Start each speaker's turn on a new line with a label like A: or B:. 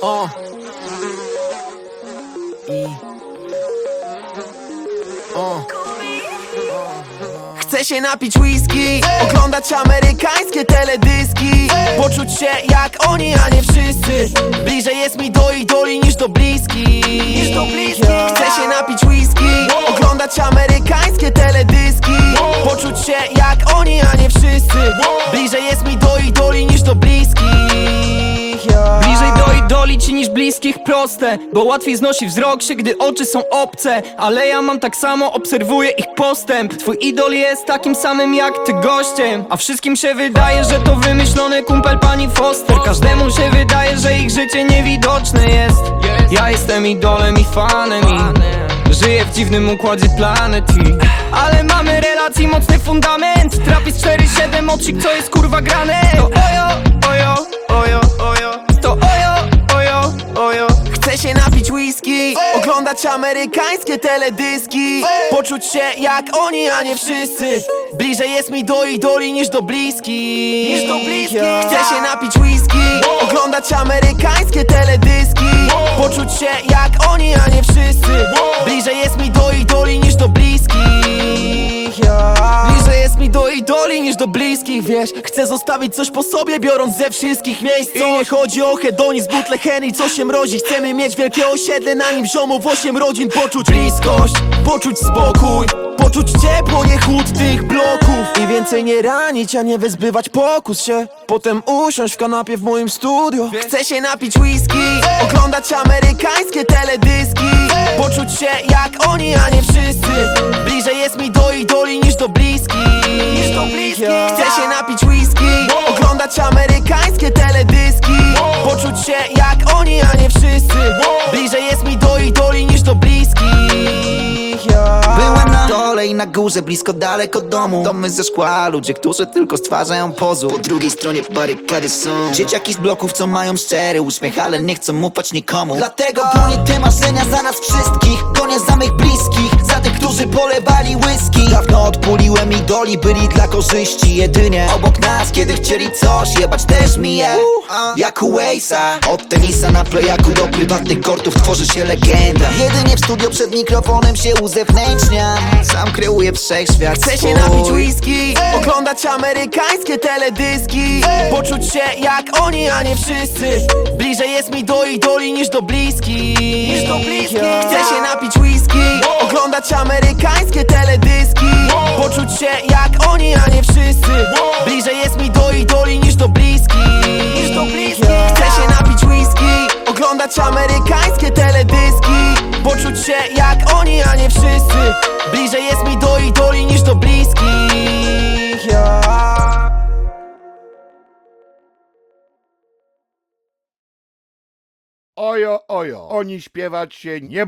A: O. I. O. Chcę się napić whisky, oglądać amerykańskie teledyski Poczuć się jak oni, a nie wszyscy Bliżej jest mi do idoli niż do bliskich Chcę się napić whisky, oglądać amerykańskie teledyski Poczuć się jak oni, a nie wszyscy Bliżej jest mi do idoli niż do bliskich
B: idoli ci niż bliskich proste Bo łatwiej znosi wzrok się, gdy oczy są obce. Ale ja mam tak samo, obserwuję ich postęp. Twój idol jest takim samym jak ty gościem. A wszystkim się wydaje, że to wymyślony kumpel pani Foster. Każdemu się wydaje, że ich życie niewidoczne jest. Ja jestem idolem i fanem i Żyję w dziwnym układzie planet i Ale mamy relacji mocny fundament. Trapis 4-7, oczyk co jest kurwa grane. To ojo, ojo, ojo,
A: oglądać amerykańskie teledyski. Poczuć się jak oni, a nie wszyscy. Bliżej jest mi do idoli niż do bliskich.
B: Niż do bliskich.
A: Chcę się napić whisky, oglądać amerykańskie teledyski. Poczuć się jak oni, a nie wszyscy jest mi do idoli niż do bliskich, wiesz? Chcę zostawić coś po sobie, biorąc ze wszystkich miejsc I nie chodzi o hedonizm, butle Henry, co się mrozi. Chcemy mieć wielkie osiedle, na nim ziomów osiem rodzin. Poczuć bliskość, poczuć spokój Poczuć ciepło, nie chłód tych bloków. I więcej nie ranić, a nie wyzbywać pokus się. Potem usiąść w kanapie w moim studio. Chcę się napić whisky, oglądać amerykańskie teledyski. Poczuć się jak oni, a nie wszyscy
C: Byłem na górze, blisko daleko domu. Domy ze szkła, ludzie, którzy tylko stwarzają pozór. Po drugiej stronie barykady są. Dzieciaki z bloków, co mają szczery uśmiech Ale nie chcą ufać nikomu. Dlatego bronię te marzenia za nas wszystkich. Gonię za mych bliskich, za tych, którzy polewali whisky Dawno odpuliłem idoli, byli dla korzyści jedynie Obok nas, kiedy chcieli coś, jebać też mi je. Jak u Waze'a Od tenisa na playaku do prywatnych kortów tworzy się legenda. Jedynie w studio przed mikrofonem się uzewnętrzniam Sam kreuję wszechświat
A: Chcę się napić whisky, oglądać amerykańskie teledyski Poczuć się jak oni, a nie wszyscy. Bliżej jest mi do idoli niż do bliskich. Chcę się napić whisky, oglądać amerykańskie teledyski Poczuć się jak oni, a nie wszyscy. Bliżej jest mi do idoli niż do bliskich. Chcę się napić whisky, oglądać amerykańskie teledyski. Poczuć się jak oni, a nie wszyscy. Bliżej jest mi do idoli niż do bliskich yeah.
D: Ojo, ojo, oni śpiewać się nie